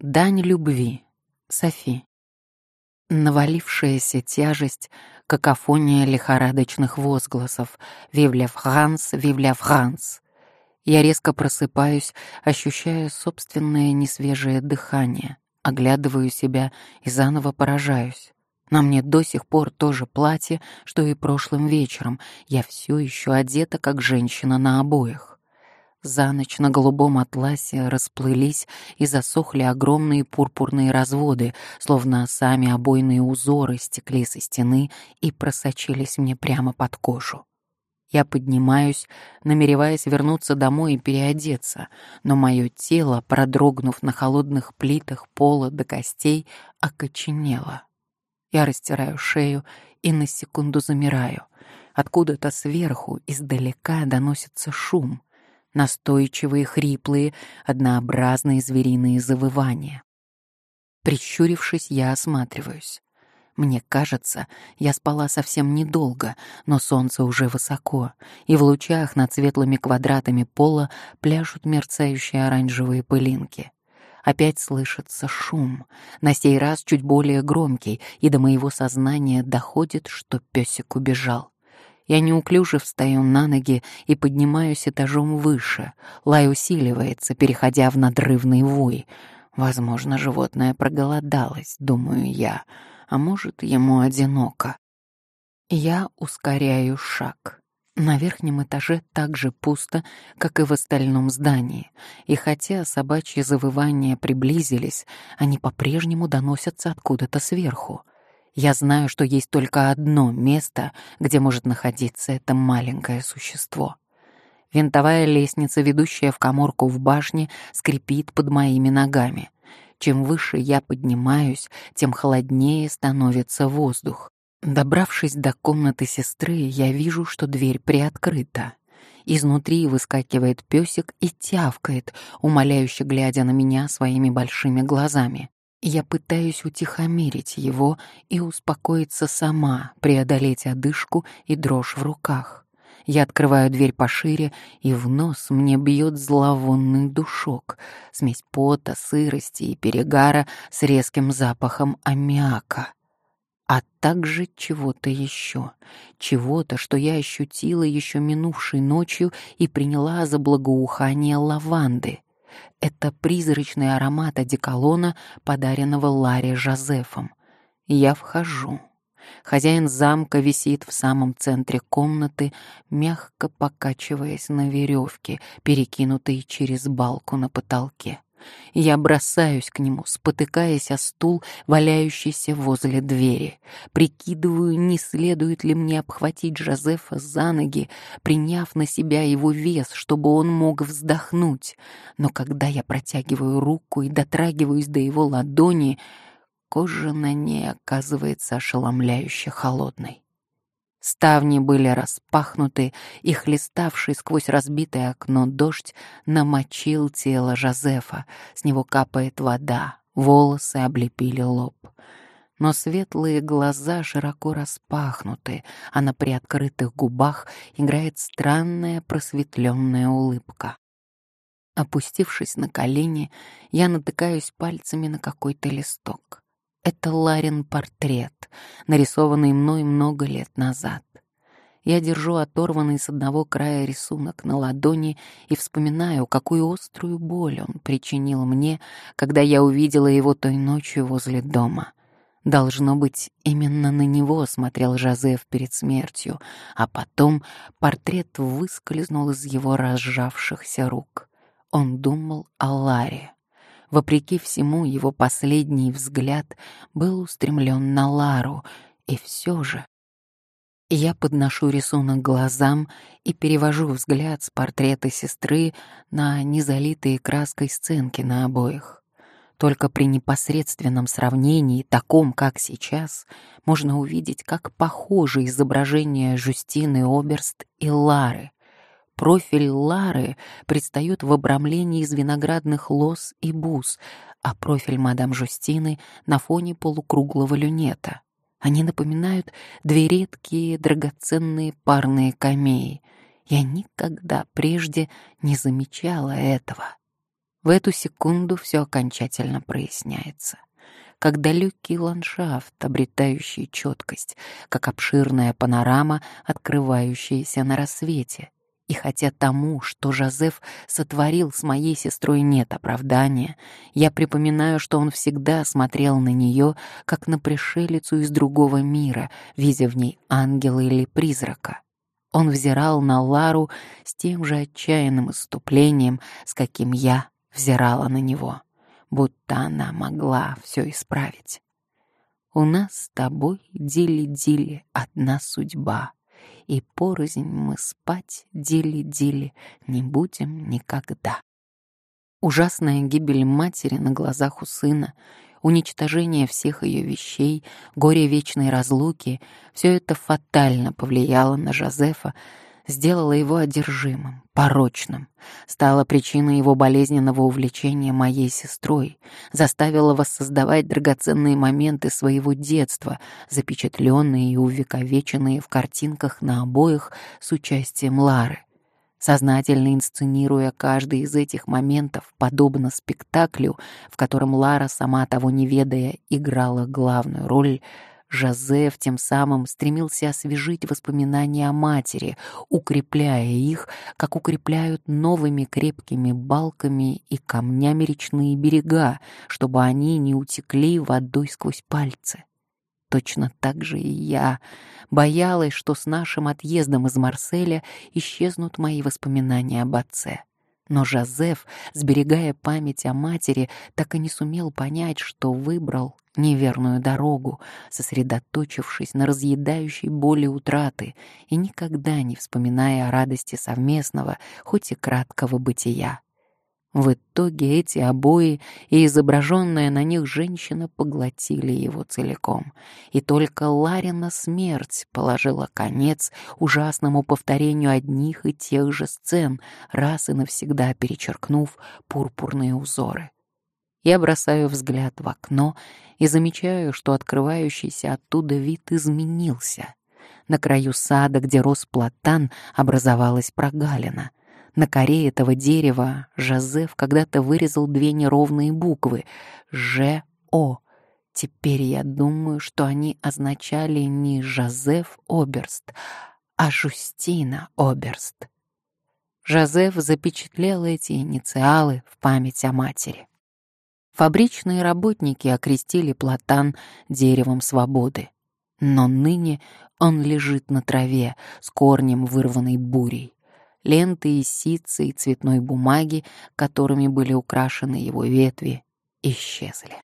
Дань любви. Софи. Навалившаяся тяжесть, какофония лихорадочных возгласов. «Вивля Франс, Вивля Франс». Я резко просыпаюсь, ощущая собственное несвежее дыхание, оглядываю себя и заново поражаюсь. На мне до сих пор то же платье, что и прошлым вечером. Я все еще одета, как женщина на обоях. За ночь на голубом атласе расплылись и засохли огромные пурпурные разводы, словно сами обойные узоры стекли со стены и просочились мне прямо под кожу. Я поднимаюсь, намереваясь вернуться домой и переодеться, но мое тело, продрогнув на холодных плитах пола до костей, окоченело. Я растираю шею и на секунду замираю. Откуда-то сверху, издалека, доносится шум — настойчивые, хриплые, однообразные звериные завывания. Прищурившись, я осматриваюсь. Мне кажется, я спала совсем недолго, но солнце уже высоко, и в лучах над светлыми квадратами пола пляшут мерцающие оранжевые пылинки. Опять слышится шум, на сей раз чуть более громкий, и до моего сознания доходит, что песик убежал. Я неуклюже встаю на ноги и поднимаюсь этажом выше. Лай усиливается, переходя в надрывный вой. Возможно, животное проголодалось, думаю я, а может, ему одиноко. Я ускоряю шаг. На верхнем этаже так же пусто, как и в остальном здании, и хотя собачьи завывания приблизились, они по-прежнему доносятся откуда-то сверху. Я знаю, что есть только одно место, где может находиться это маленькое существо. Винтовая лестница, ведущая в коморку в башне, скрипит под моими ногами. Чем выше я поднимаюсь, тем холоднее становится воздух. Добравшись до комнаты сестры, я вижу, что дверь приоткрыта. Изнутри выскакивает песик и тявкает, умоляюще глядя на меня своими большими глазами. Я пытаюсь утихомирить его и успокоиться сама, преодолеть одышку и дрожь в руках. Я открываю дверь пошире, и в нос мне бьет зловонный душок, смесь пота, сырости и перегара с резким запахом аммиака. А также чего-то еще, чего-то, что я ощутила еще минувшей ночью и приняла за благоухание лаванды — это призрачный аромат одеколона, подаренного Ларе Жозефом. Я вхожу. Хозяин замка висит в самом центре комнаты, мягко покачиваясь на веревке, перекинутой через балку на потолке. Я бросаюсь к нему, спотыкаясь о стул, валяющийся возле двери. Прикидываю, не следует ли мне обхватить Жозефа за ноги, приняв на себя его вес, чтобы он мог вздохнуть. Но когда я протягиваю руку и дотрагиваюсь до его ладони, кожа на ней оказывается ошеломляюще холодной. Ставни были распахнуты, и хлеставший сквозь разбитое окно дождь намочил тело Жозефа. С него капает вода, волосы облепили лоб. Но светлые глаза широко распахнуты, а на приоткрытых губах играет странная просветленная улыбка. Опустившись на колени, я натыкаюсь пальцами на какой-то листок. Это Ларин портрет, нарисованный мной много лет назад. Я держу оторванный с одного края рисунок на ладони и вспоминаю, какую острую боль он причинил мне, когда я увидела его той ночью возле дома. Должно быть, именно на него смотрел Жозеф перед смертью, а потом портрет выскользнул из его разжавшихся рук. Он думал о Ларе. Вопреки всему, его последний взгляд был устремлен на Лару, и все же... Я подношу рисунок глазам и перевожу взгляд с портрета сестры на незалитые краской сценки на обоих. Только при непосредственном сравнении, таком, как сейчас, можно увидеть, как похожи изображения Жустины Оберст и Лары, Профиль Лары предстает в обрамлении из виноградных лоз и бус, а профиль мадам Жустины на фоне полукруглого люнета. Они напоминают две редкие драгоценные парные камеи. Я никогда прежде не замечала этого. В эту секунду все окончательно проясняется. Как далекий ландшафт, обретающий четкость, как обширная панорама, открывающаяся на рассвете. И хотя тому, что Жозеф сотворил с моей сестрой, нет оправдания, я припоминаю, что он всегда смотрел на нее, как на пришелицу из другого мира, видя в ней ангела или призрака. Он взирал на Лару с тем же отчаянным иступлением, с каким я взирала на него, будто она могла все исправить. У нас с тобой, Дили-Дили, одна судьба, и порознь мы спать, Дили-Дили, не будем никогда. Ужасная гибель матери на глазах у сына, уничтожение всех ее вещей, горе вечной разлуки — все это фатально повлияло на Жозефа, сделало его одержимым, порочным, стало причиной его болезненного увлечения моей сестрой, заставило воссоздавать драгоценные моменты своего детства, запечатленные и увековеченные в картинках на обоих с участием Лары. Сознательно инсценируя каждый из этих моментов, подобно спектаклю, в котором Лара, сама того не ведая, играла главную роль, Жозеф тем самым стремился освежить воспоминания о матери, укрепляя их, как укрепляют новыми крепкими балками и камнями речные берега, чтобы они не утекли водой сквозь пальцы. Точно так же и я боялась, что с нашим отъездом из Марселя исчезнут мои воспоминания об отце. Но Жозеф, сберегая память о матери, так и не сумел понять, что выбрал неверную дорогу, сосредоточившись на разъедающей боли утраты и никогда не вспоминая о радости совместного, хоть и краткого бытия. В итоге эти обои и изображенная на них женщина поглотили его целиком, и только Ларина смерть положила конец ужасному повторению одних и тех же сцен, раз и навсегда перечеркнув пурпурные узоры. Я бросаю взгляд в окно и замечаю, что открывающийся оттуда вид изменился. На краю сада, где рос платан, образовалась прогалина — на коре этого дерева Жозеф когда-то вырезал две неровные буквы «Ж-О». Теперь я думаю, что они означали не Жозеф Оберст, а Жустина Оберст. Жозеф запечатлел эти инициалы в память о матери. Фабричные работники окрестили платан деревом свободы. Но ныне он лежит на траве с корнем, вырванной бурей ленты из ситца и цветной бумаги, которыми были украшены его ветви, исчезли.